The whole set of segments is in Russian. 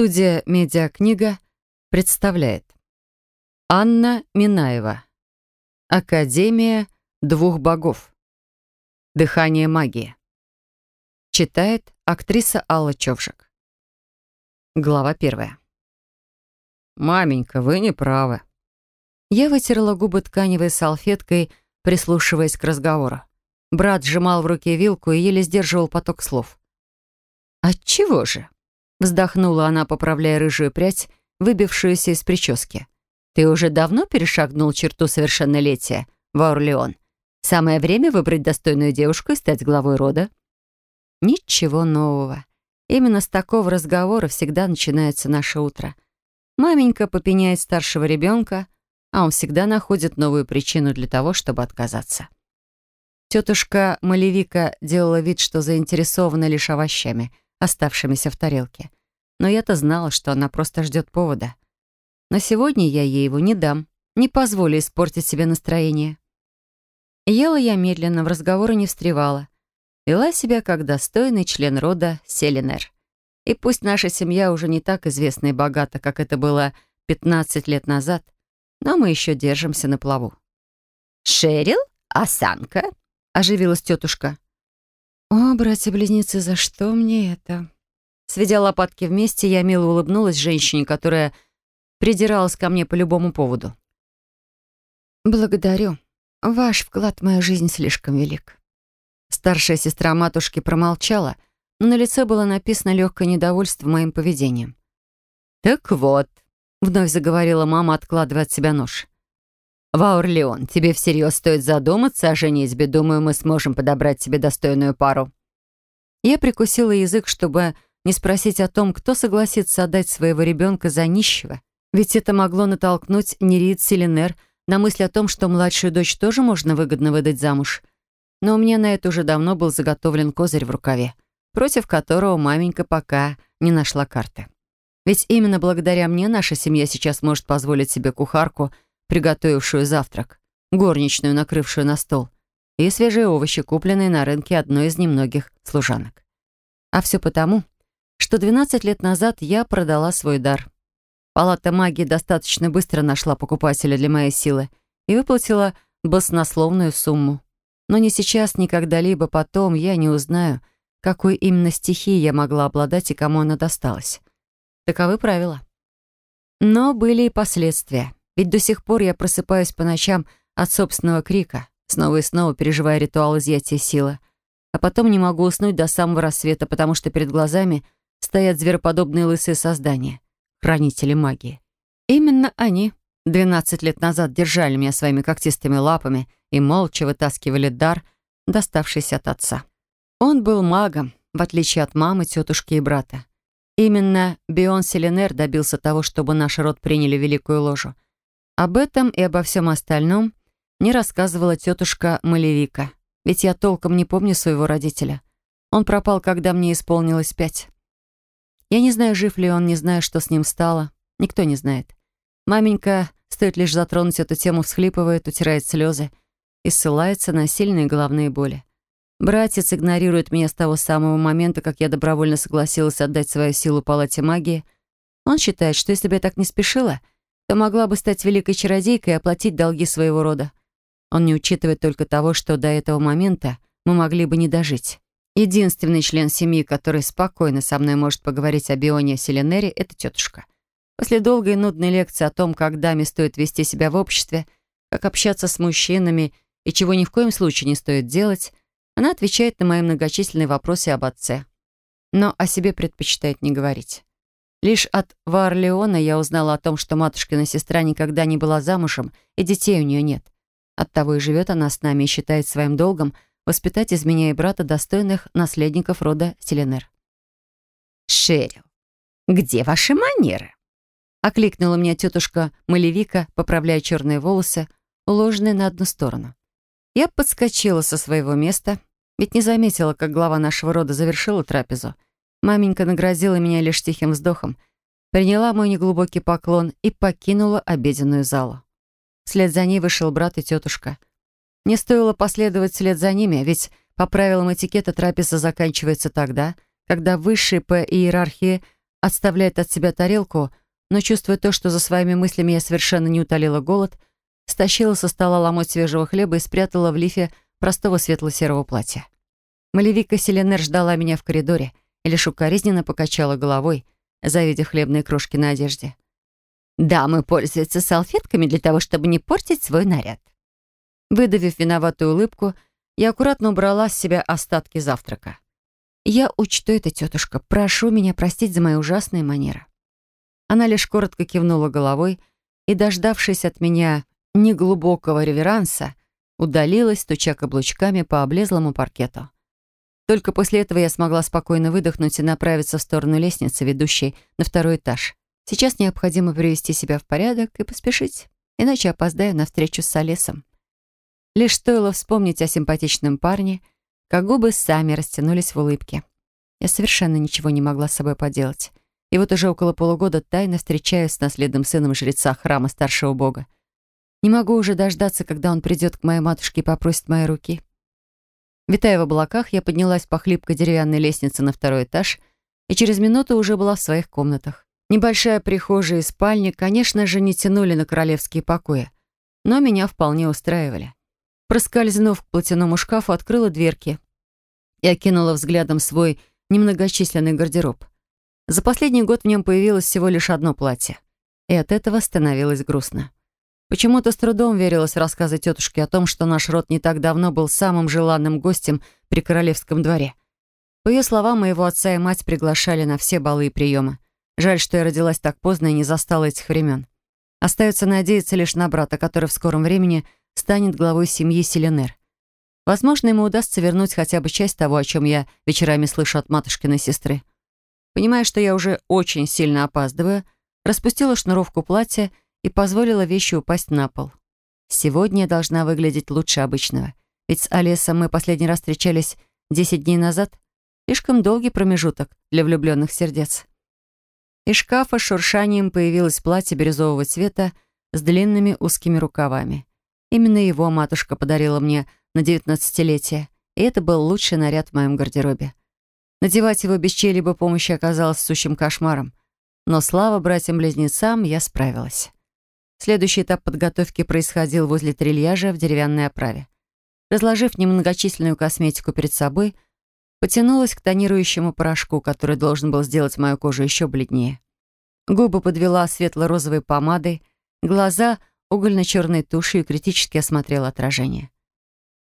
Студия «Медиакнига» представляет Анна Минаева Академия двух богов Дыхание магии Читает актриса Алла Човжик Глава первая «Маменька, вы не правы». Я вытерла губы тканевой салфеткой, прислушиваясь к разговору. Брат сжимал в руке вилку и еле сдерживал поток слов. «Отчего же?» Вздохнула она, поправляя рыжую прядь, выбившуюся из прически. «Ты уже давно перешагнул черту совершеннолетия, Ваурлеон. Самое время выбрать достойную девушку и стать главой рода». Ничего нового. Именно с такого разговора всегда начинается наше утро. Маменька попеняет старшего ребенка, а он всегда находит новую причину для того, чтобы отказаться. Тетушка Малевика делала вид, что заинтересована лишь овощами — оставшимися в тарелке. Но я-то знала, что она просто ждет повода. Но сегодня я ей его не дам, не позволю испортить себе настроение. Ела я медленно, в разговоры не встревала. Вела себя как достойный член рода Селинер. И пусть наша семья уже не так известна и богата, как это было 15 лет назад, но мы еще держимся на плаву. «Шерил? Осанка?» — оживилась тетушка. «О, братья-близнецы, за что мне это?» Сведя лопатки вместе, я мило улыбнулась женщине, которая придиралась ко мне по любому поводу. «Благодарю. Ваш вклад в мою жизнь слишком велик». Старшая сестра матушки промолчала, но на лице было написано легкое недовольство моим поведением. «Так вот», — вновь заговорила мама, откладывая от себя нож. «Ваурлеон, тебе всерьез стоит задуматься о женитьбе. Думаю, мы сможем подобрать тебе достойную пару». Я прикусила язык, чтобы не спросить о том, кто согласится отдать своего ребенка за нищего. Ведь это могло натолкнуть Нерит Селинер на мысль о том, что младшую дочь тоже можно выгодно выдать замуж. Но у меня на это уже давно был заготовлен козырь в рукаве, против которого маменька пока не нашла карты. Ведь именно благодаря мне наша семья сейчас может позволить себе кухарку — приготовившую завтрак, горничную, накрывшую на стол, и свежие овощи, купленные на рынке одной из немногих служанок. А все потому, что 12 лет назад я продала свой дар. Палата магии достаточно быстро нашла покупателя для моей силы и выплатила баснословную сумму. Но ни сейчас, ни когда-либо потом я не узнаю, какой именно стихией я могла обладать и кому она досталась. Таковы правила. Но были и последствия. Ведь до сих пор я просыпаюсь по ночам от собственного крика, снова и снова переживая ритуал изъятия силы. А потом не могу уснуть до самого рассвета, потому что перед глазами стоят звероподобные лысые создания, хранители магии. Именно они 12 лет назад держали меня своими когтистыми лапами и молча вытаскивали дар, доставшийся от отца. Он был магом, в отличие от мамы, тетушки и брата. Именно Бион Селенер добился того, чтобы наш род приняли великую ложу — об этом и обо всем остальном мне рассказывала тетушка Малевика, ведь я толком не помню своего родителя. Он пропал, когда мне исполнилось пять. Я не знаю, жив ли он, не знаю, что с ним стало. Никто не знает. Маменька, стоит лишь затронуть эту тему, всхлипывает, утирает слезы и ссылается на сильные головные боли. Братец игнорирует меня с того самого момента, как я добровольно согласилась отдать свою силу палате магии. Он считает, что если бы я так не спешила, то могла бы стать великой чародейкой и оплатить долги своего рода. Он не учитывает только того, что до этого момента мы могли бы не дожить. Единственный член семьи, который спокойно со мной может поговорить о Бионе Селенере, это тетушка. После долгой и нудной лекции о том, как даме стоит вести себя в обществе, как общаться с мужчинами и чего ни в коем случае не стоит делать, она отвечает на мои многочисленные вопросы об отце. Но о себе предпочитает не говорить. Лишь от Варлеона я узнала о том, что матушкина сестра никогда не была замужем, и детей у нее нет. Оттого и живет она с нами и считает своим долгом воспитать из меня и брата достойных наследников рода Селенер. «Шерил, где ваши манеры?» Окликнула меня тетушка Малевика, поправляя черные волосы, уложенные на одну сторону. Я подскочила со своего места, ведь не заметила, как глава нашего рода завершила трапезу — Маменька нагрозила меня лишь тихим вздохом, приняла мой неглубокий поклон и покинула обеденную залу. Вслед за ней вышел брат и тетушка. Мне стоило последовать вслед за ними, ведь по правилам этикета трапеза заканчивается тогда, когда высший по иерархии отставляет от себя тарелку, но, чувствуя то, что за своими мыслями я совершенно не утолила голод, стащила со стола ломоть свежего хлеба и спрятала в лифе простого светло-серого платья. Малевика Селенер ждала меня в коридоре и лишь укоризненно покачала головой, завидев хлебные крошки на одежде. «Дамы пользуются салфетками для того, чтобы не портить свой наряд». Выдавив виноватую улыбку, я аккуратно убрала с себя остатки завтрака. «Я учту это, тетушка. Прошу меня простить за мои ужасные манеры». Она лишь коротко кивнула головой и, дождавшись от меня неглубокого реверанса, удалилась, стуча каблучками по облезлому паркету. Только после этого я смогла спокойно выдохнуть и направиться в сторону лестницы, ведущей на второй этаж. Сейчас необходимо привести себя в порядок и поспешить, иначе опоздаю на встречу с Олесом. Лишь стоило вспомнить о симпатичном парне, как губы сами растянулись в улыбке. Я совершенно ничего не могла с собой поделать. И вот уже около полугода тайно встречаюсь с наследным сыном жреца храма старшего бога. Не могу уже дождаться, когда он придет к моей матушке и попросит моей руки. Витая в облаках, я поднялась по хлипкой деревянной лестнице на второй этаж и через минуту уже была в своих комнатах. Небольшая прихожая и спальня, конечно же, не тянули на королевские покои, но меня вполне устраивали. Проскользнув к платяному шкафу, открыла дверки и окинула взглядом свой немногочисленный гардероб. За последний год в нем появилось всего лишь одно платье, и от этого становилось грустно. Почему-то с трудом верилось рассказы тетушки о том, что наш род не так давно был самым желанным гостем при королевском дворе. По ее словам, моего отца и мать приглашали на все балы и приемы. Жаль, что я родилась так поздно и не застала этих времен. Остается надеяться лишь на брата, который в скором времени – станет главой семьи Селенер. Возможно, ему удастся вернуть хотя бы часть того, о чем я вечерами слышу от матушкиной сестры. Понимая, что я уже очень сильно опаздываю, распустила шнуровку платья и позволила вещи упасть на пол. Сегодня я должна выглядеть лучше обычного. Ведь с Олесом мы последний раз встречались 10 дней назад. Слишком долгий промежуток для влюбленных сердец. Из шкафа с шуршанием появилось платье бирюзового цвета с длинными узкими рукавами. Именно его матушка подарила мне на девятнадцатилетие, и это был лучший наряд в моем гардеробе. Надевать его без чьей-либо помощи оказалось сущим кошмаром. Но слава братьям-близнецам, я справилась. Следующий этап подготовки происходил возле трильяжа в деревянной оправе. Разложив немногочисленную косметику перед собой, потянулась к тонирующему порошку, который должен был сделать мою кожу еще бледнее. Губы подвела светло-розовой помадой, глаза — угольно-черной тушью и критически осмотрела отражение.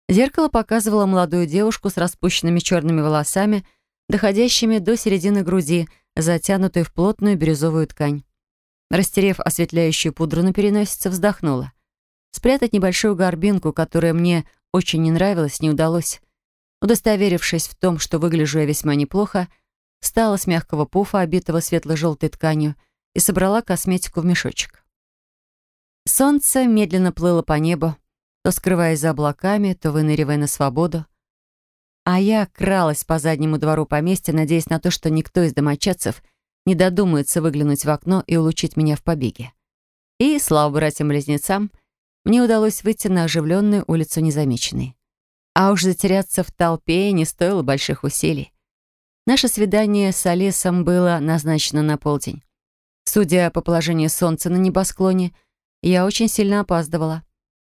Зеркало показывало молодую девушку с распущенными черными волосами, доходящими до середины груди, затянутой в плотную бирюзовую ткань. Растерев осветляющую пудру на переносице, вздохнула. Спрятать небольшую горбинку, которая мне очень не нравилась, не удалось. Удостоверившись в том, что выгляжу я весьма неплохо, встала с мягкого пуфа, обитого светло-желтой тканью, и собрала косметику в мешочек. Солнце медленно плыло по небу, то скрываясь за облаками, то выныривая на свободу. А я кралась по заднему двору поместья, надеясь на то, что никто из домочадцев не додумается выглянуть в окно и улучить меня в побеге. И, слава братьям-близнецам, мне удалось выйти на оживленную улицу незамеченной. А уж затеряться в толпе не стоило больших усилий. Наше свидание с Олесом было назначено на полдень. Судя по положению солнца на небосклоне — я очень сильно опаздывала.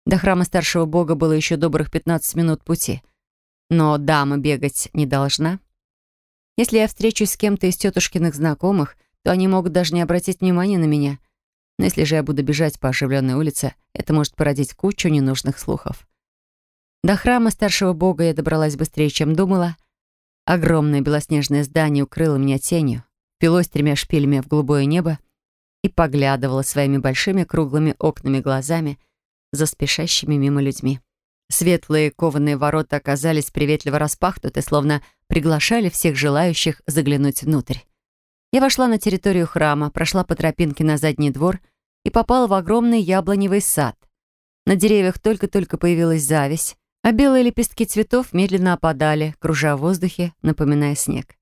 До храма старшего бога было еще добрых 15 минут пути. Но дама бегать не должна. Если я встречусь с кем-то из тетушкиных знакомых, то они могут даже не обратить внимания на меня. Но если же я буду бежать по оживленной улице, это может породить кучу ненужных слухов. До храма старшего бога я добралась быстрее, чем думала. Огромное белоснежное здание укрыло меня тенью, пилось тремя шпилями в голубое небо, и поглядывала своими большими круглыми окнами глазами за спешащими мимо людьми. Светлые кованые ворота оказались приветливо распахнуты, словно приглашали всех желающих заглянуть внутрь. Я вошла на территорию храма, прошла по тропинке на задний двор и попала в огромный яблоневый сад. На деревьях только-только появилась зависть, а белые лепестки цветов медленно опадали, кружа в воздухе, напоминая снег.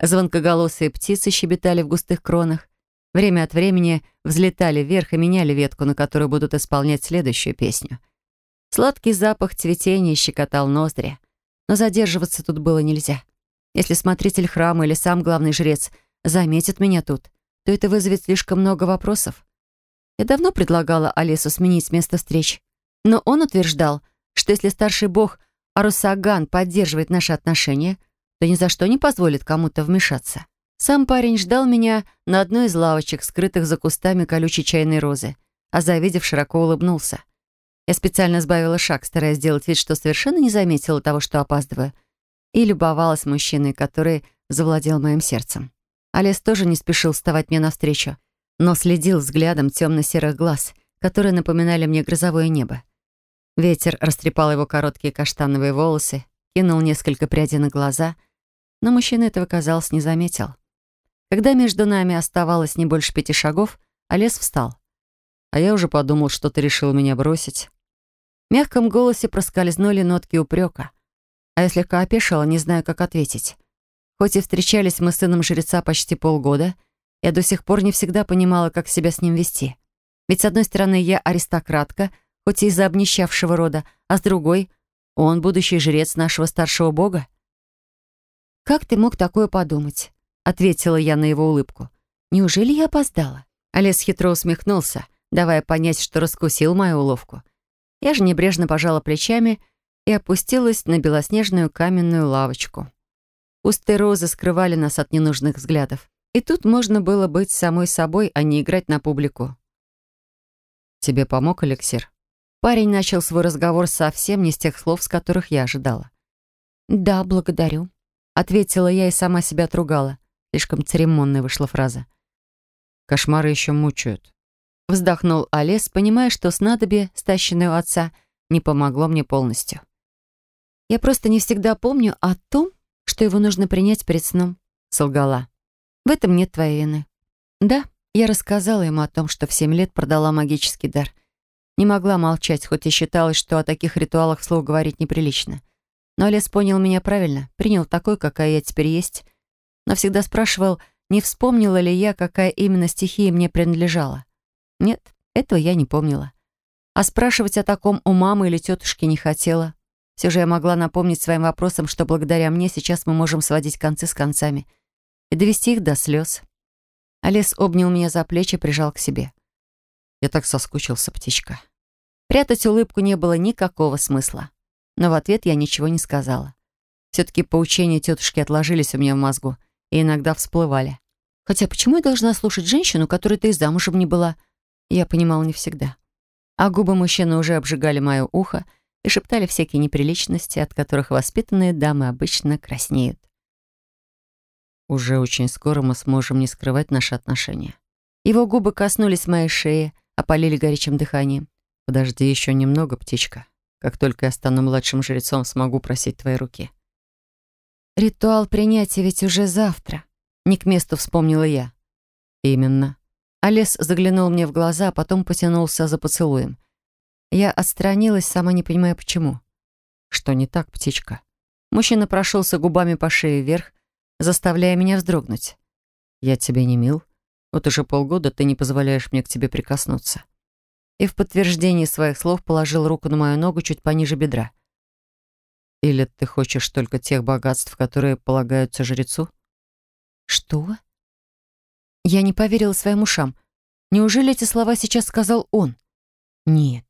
Звонкоголосые птицы щебетали в густых кронах, Время от времени взлетали вверх и меняли ветку, на которой будут исполнять следующую песню. Сладкий запах цветения щекотал ноздри. Но задерживаться тут было нельзя. Если смотритель храма или сам главный жрец заметит меня тут, то это вызовет слишком много вопросов. Я давно предлагала Алису сменить место встреч, но он утверждал, что если старший бог Арусаган поддерживает наши отношения, то ни за что не позволит кому-то вмешаться. Сам парень ждал меня на одной из лавочек, скрытых за кустами колючей чайной розы, а завидев, широко улыбнулся. Я специально сбавила шаг, стараясь сделать вид, что совершенно не заметила того, что опаздываю, и любовалась мужчиной, который завладел моим сердцем. Олес тоже не спешил вставать мне навстречу, но следил взглядом темно-серых глаз, которые напоминали мне грозовое небо. Ветер растрепал его короткие каштановые волосы, кинул несколько прядей на глаза, но мужчина этого, казалось, не заметил. Когда между нами оставалось не больше пяти шагов, Олес встал. А я уже подумал, что ты решил меня бросить. Мягком голосе проскользнули нотки упрека. А я слегка опешила, не знаю, как ответить. Хоть и встречались мы с сыном жреца почти полгода, я до сих пор не всегда понимала, как себя с ним вести. Ведь, с одной стороны, я аристократка, хоть и из-за обнищавшего рода, а с другой — он будущий жрец нашего старшего бога. «Как ты мог такое подумать?» — ответила я на его улыбку. «Неужели я опоздала?» Олес хитро усмехнулся, давая понять, что раскусил мою уловку. Я же небрежно пожала плечами и опустилась на белоснежную каменную лавочку. Кусты розы скрывали нас от ненужных взглядов. И тут можно было быть самой собой, а не играть на публику. «Тебе помог эликсир?» Парень начал свой разговор совсем не с тех слов, с которых я ожидала. «Да, благодарю», — ответила я и сама себя отругала. Слишком церемонная вышла фраза. «Кошмары еще мучают». Вздохнул Олес, понимая, что снадобье, стащенное у отца, не помогло мне полностью. «Я просто не всегда помню о том, что его нужно принять перед сном», — солгала. «В этом нет твоей вины». «Да, я рассказала ему о том, что в семь лет продала магический дар — не могла молчать, хоть и считалось, что о таких ритуалах вслух говорить неприлично. Но Олес понял меня правильно, принял такой, какая я теперь есть. Но всегда спрашивал, не вспомнила ли я, какая именно стихия мне принадлежала. Нет, этого я не помнила. А спрашивать о таком у мамы или тетушки не хотела. Все же я могла напомнить своим вопросам, что благодаря мне сейчас мы можем сводить концы с концами и довести их до слез. Олес обнял меня за плечи, прижал к себе. Я так соскучился, птичка. Прятать улыбку не было никакого смысла. Но в ответ я ничего не сказала. Все-таки поучения тетушки отложились у меня в мозгу и иногда всплывали. Хотя почему я должна слушать женщину, которой ты и замужем не была? Я понимала не всегда. А губы мужчины уже обжигали мое ухо и шептали всякие неприличности, от которых воспитанные дамы обычно краснеют. Уже очень скоро мы сможем не скрывать наши отношения. Его губы коснулись моей шеи, опалили горячим дыханием. «Подожди еще немного, птичка. Как только я стану младшим жрецом, смогу просить твои руки». «Ритуал принятия ведь уже завтра», — не к месту вспомнила я. «Именно». Олес заглянул мне в глаза, а потом потянулся за поцелуем. Я отстранилась, сама не понимая, почему. «Что не так, птичка?» Мужчина прошелся губами по шее вверх, заставляя меня вздрогнуть. «Я тебе не мил?» Вот уже полгода ты не позволяешь мне к тебе прикоснуться». И в подтверждении своих слов положил руку на мою ногу чуть пониже бедра. «Или ты хочешь только тех богатств, которые полагаются жрецу?» «Что?» Я не поверила своим ушам. Неужели эти слова сейчас сказал он? Нет.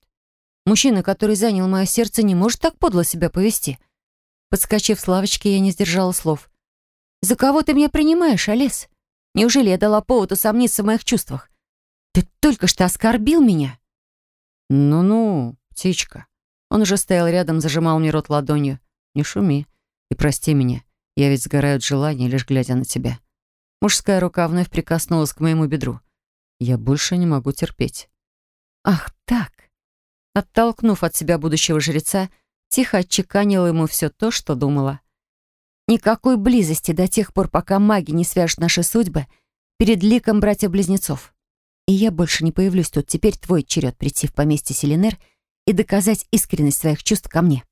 Мужчина, который занял мое сердце, не может так подло себя повести. Подскочив с лавочки, я не сдержала слов. «За кого ты меня принимаешь, Олес?» Неужели я дала повод усомниться в моих чувствах? Ты только что оскорбил меня?» «Ну-ну, птичка». Он уже стоял рядом, зажимал мне рот ладонью. «Не шуми и прости меня. Я ведь сгораю от желания, лишь глядя на тебя». Мужская рука вновь прикоснулась к моему бедру. «Я больше не могу терпеть». «Ах так!» Оттолкнув от себя будущего жреца, тихо отчеканила ему все то, что думала. Никакой близости до тех пор, пока маги не свяжут наши судьбы перед ликом братьев-близнецов. И я больше не появлюсь тут. Теперь твой черед прийти в поместье Селенер и доказать искренность своих чувств ко мне.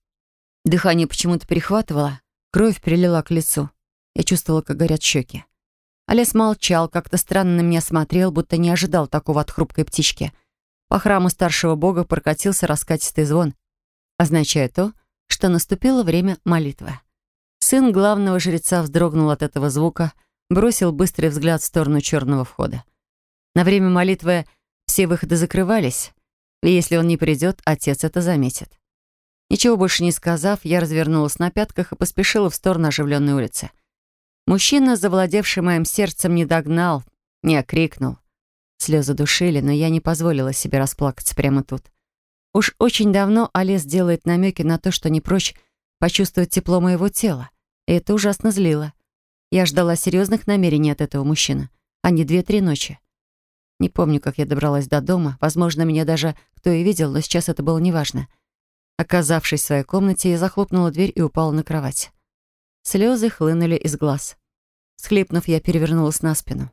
Дыхание почему-то перехватывало, кровь прилила к лицу. Я чувствовала, как горят щеки. Олес молчал, как-то странно на меня смотрел, будто не ожидал такого от хрупкой птички. По храму старшего бога прокатился раскатистый звон, означая то, что наступило время молитвы. Сын главного жреца вздрогнул от этого звука, бросил быстрый взгляд в сторону черного входа. На время молитвы все выходы закрывались, и если он не придет, отец это заметит. Ничего больше не сказав, я развернулась на пятках и поспешила в сторону оживленной улицы. Мужчина, завладевший моим сердцем, не догнал, не окрикнул. Слезы душили, но я не позволила себе расплакаться прямо тут. Уж очень давно Олес делает намеки на то, что не прочь почувствовать тепло моего тела. И это ужасно злило. Я ждала серьезных намерений от этого мужчины, а не две-три ночи. Не помню, как я добралась до дома. Возможно, меня даже кто и видел, но сейчас это было неважно. Оказавшись в своей комнате, я захлопнула дверь и упала на кровать. Слезы хлынули из глаз. Схлипнув, я перевернулась на спину.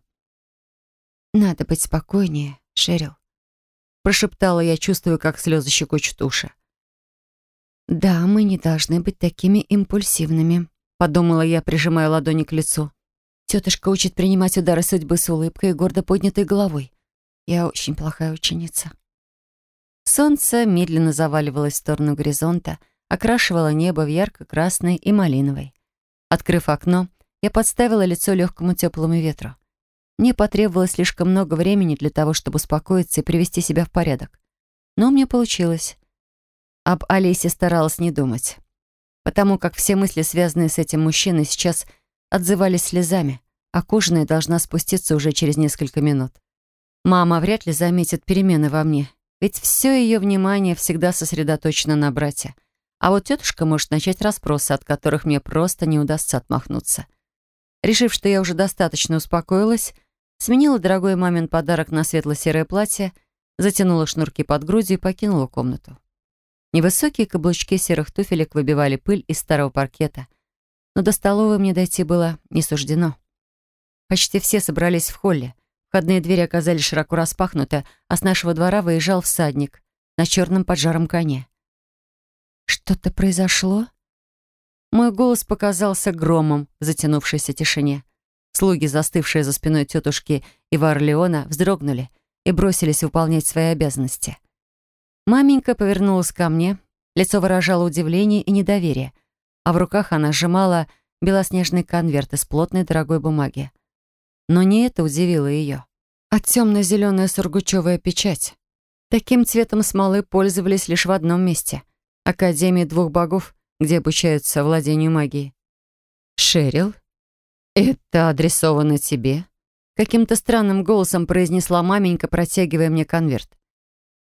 «Надо быть спокойнее, Шерил», — прошептала я, чувствуя, как слезы щекочут уши. «Да, мы не должны быть такими импульсивными», — подумала я, прижимая ладони к лицу. Тетушка учит принимать удары судьбы с улыбкой и гордо поднятой головой. Я очень плохая ученица. Солнце медленно заваливалось в сторону горизонта, окрашивало небо в ярко-красный и малиновый. Открыв окно, я подставила лицо легкому теплому ветру. Мне потребовалось слишком много времени для того, чтобы успокоиться и привести себя в порядок. Но мне получилось. Об Олесе старалась не думать. Потому как все мысли, связанные с этим мужчиной, сейчас отзывались слезами, а кожаная должна спуститься уже через несколько минут. Мама вряд ли заметит перемены во мне, ведь все ее внимание всегда сосредоточено на брате. А вот тетушка может начать расспросы, от которых мне просто не удастся отмахнуться. Решив, что я уже достаточно успокоилась, Сменила дорогой мамин подарок на светло-серое платье, затянула шнурки под грудью и покинула комнату. Невысокие каблучки серых туфелек выбивали пыль из старого паркета, но до столовой мне дойти было не суждено. Почти все собрались в холле. Входные двери оказались широко распахнуты, а с нашего двора выезжал всадник на черном поджаром коне. «Что-то произошло?» Мой голос показался громом в затянувшейся тишине. Слуги, застывшие за спиной тетушки Ива Орлеона, вздрогнули и бросились выполнять свои обязанности. Маменька повернулась ко мне, лицо выражало удивление и недоверие, а в руках она сжимала белоснежный конверт из плотной дорогой бумаги. Но не это удивило ее, а темно-зеленая сургучевая печать. Таким цветом смолы пользовались лишь в одном месте — Академии двух богов, где обучаются владению магией. «Шерил?» «Это адресовано тебе?» Каким-то странным голосом произнесла маменька, протягивая мне конверт.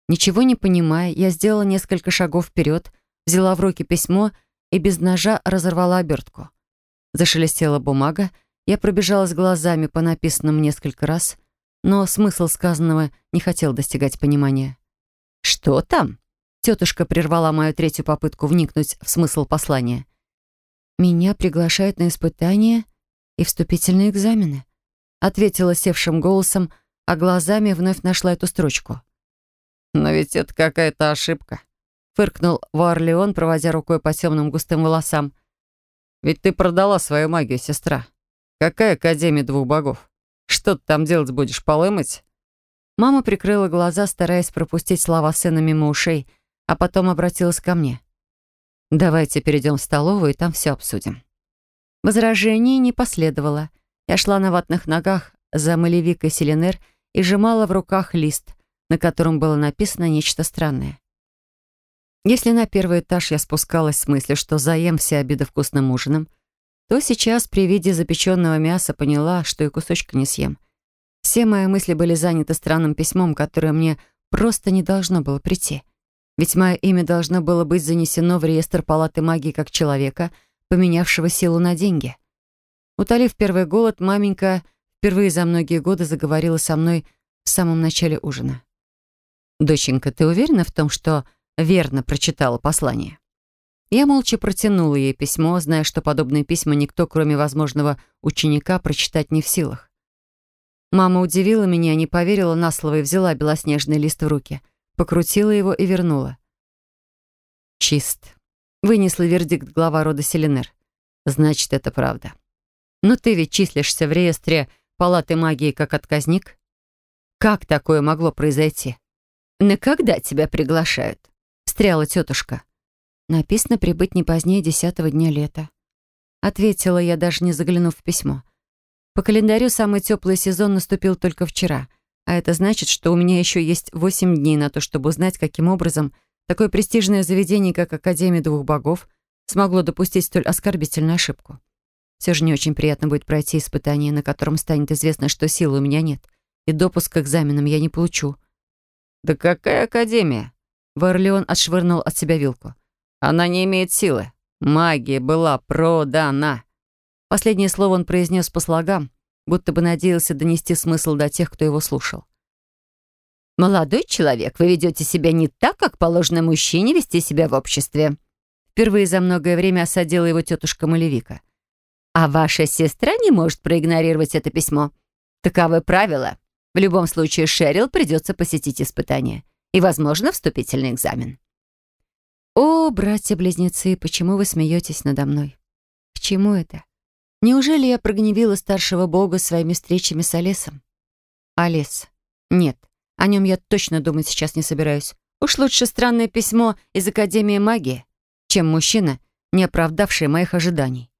Ничего не понимая, я сделала несколько шагов вперед, взяла в руки письмо и без ножа разорвала обертку. Зашелестела бумага, я пробежалась глазами по написанному несколько раз, но смысл сказанного не хотел достигать понимания. «Что там?» Тетушка прервала мою третью попытку вникнуть в смысл послания. «Меня приглашают на испытание и вступительные экзамены», ответила севшим голосом, а глазами вновь нашла эту строчку. «Но ведь это какая-то ошибка», фыркнул Варлеон, проводя рукой по темным густым волосам. «Ведь ты продала свою магию, сестра. Какая Академия двух богов? Что ты там делать будешь, полы мыть?» Мама прикрыла глаза, стараясь пропустить слова сына мимо ушей, а потом обратилась ко мне. «Давайте перейдем в столовую и там все обсудим». Возражений не последовало. Я шла на ватных ногах за малевикой Селенер и сжимала в руках лист, на котором было написано нечто странное. Если на первый этаж я спускалась с мыслью, что заем все обиды вкусным ужином, то сейчас при виде запеченного мяса поняла, что и кусочка не съем. Все мои мысли были заняты странным письмом, которое мне просто не должно было прийти. Ведь мое имя должно было быть занесено в реестр Палаты магии как человека — поменявшего силу на деньги. Утолив первый голод, маменька впервые за многие годы заговорила со мной в самом начале ужина. «Доченька, ты уверена в том, что верно прочитала послание?» Я молча протянула ей письмо, зная, что подобные письма никто, кроме возможного ученика, прочитать не в силах. Мама удивила меня, не поверила на слово и взяла белоснежный лист в руки, покрутила его и вернула. «Чист», Вынесла вердикт глава рода Селенер. Значит, это правда. Но ты ведь числишься в реестре палаты магии как отказник? Как такое могло произойти? На когда тебя приглашают? Встряла тетушка. Написано прибыть не позднее десятого дня лета. Ответила я, даже не заглянув в письмо. По календарю самый теплый сезон наступил только вчера, а это значит, что у меня еще есть восемь дней на то, чтобы узнать, каким образом такое престижное заведение, как Академия двух богов, смогло допустить столь оскорбительную ошибку. Все же не очень приятно будет пройти испытание, на котором станет известно, что силы у меня нет, и допуск к экзаменам я не получу. «Да какая Академия?» Варлеон отшвырнул от себя вилку. «Она не имеет силы. Магия была продана». Последнее слово он произнес по слогам, будто бы надеялся донести смысл до тех, кто его слушал. «Молодой человек, вы ведете себя не так, как положено мужчине вести себя в обществе». Впервые за многое время осадила его тетушка Малевика. «А ваша сестра не может проигнорировать это письмо. Таковы правила. В любом случае Шерил придется посетить испытание и, возможно, вступительный экзамен». «О, братья-близнецы, почему вы смеетесь надо мной? К чему это? Неужели я прогневила старшего бога своими встречами с Олесом? Олес. Нет, о нем я точно думать сейчас не собираюсь. Уж лучше странное письмо из Академии магии, чем мужчина, не оправдавший моих ожиданий.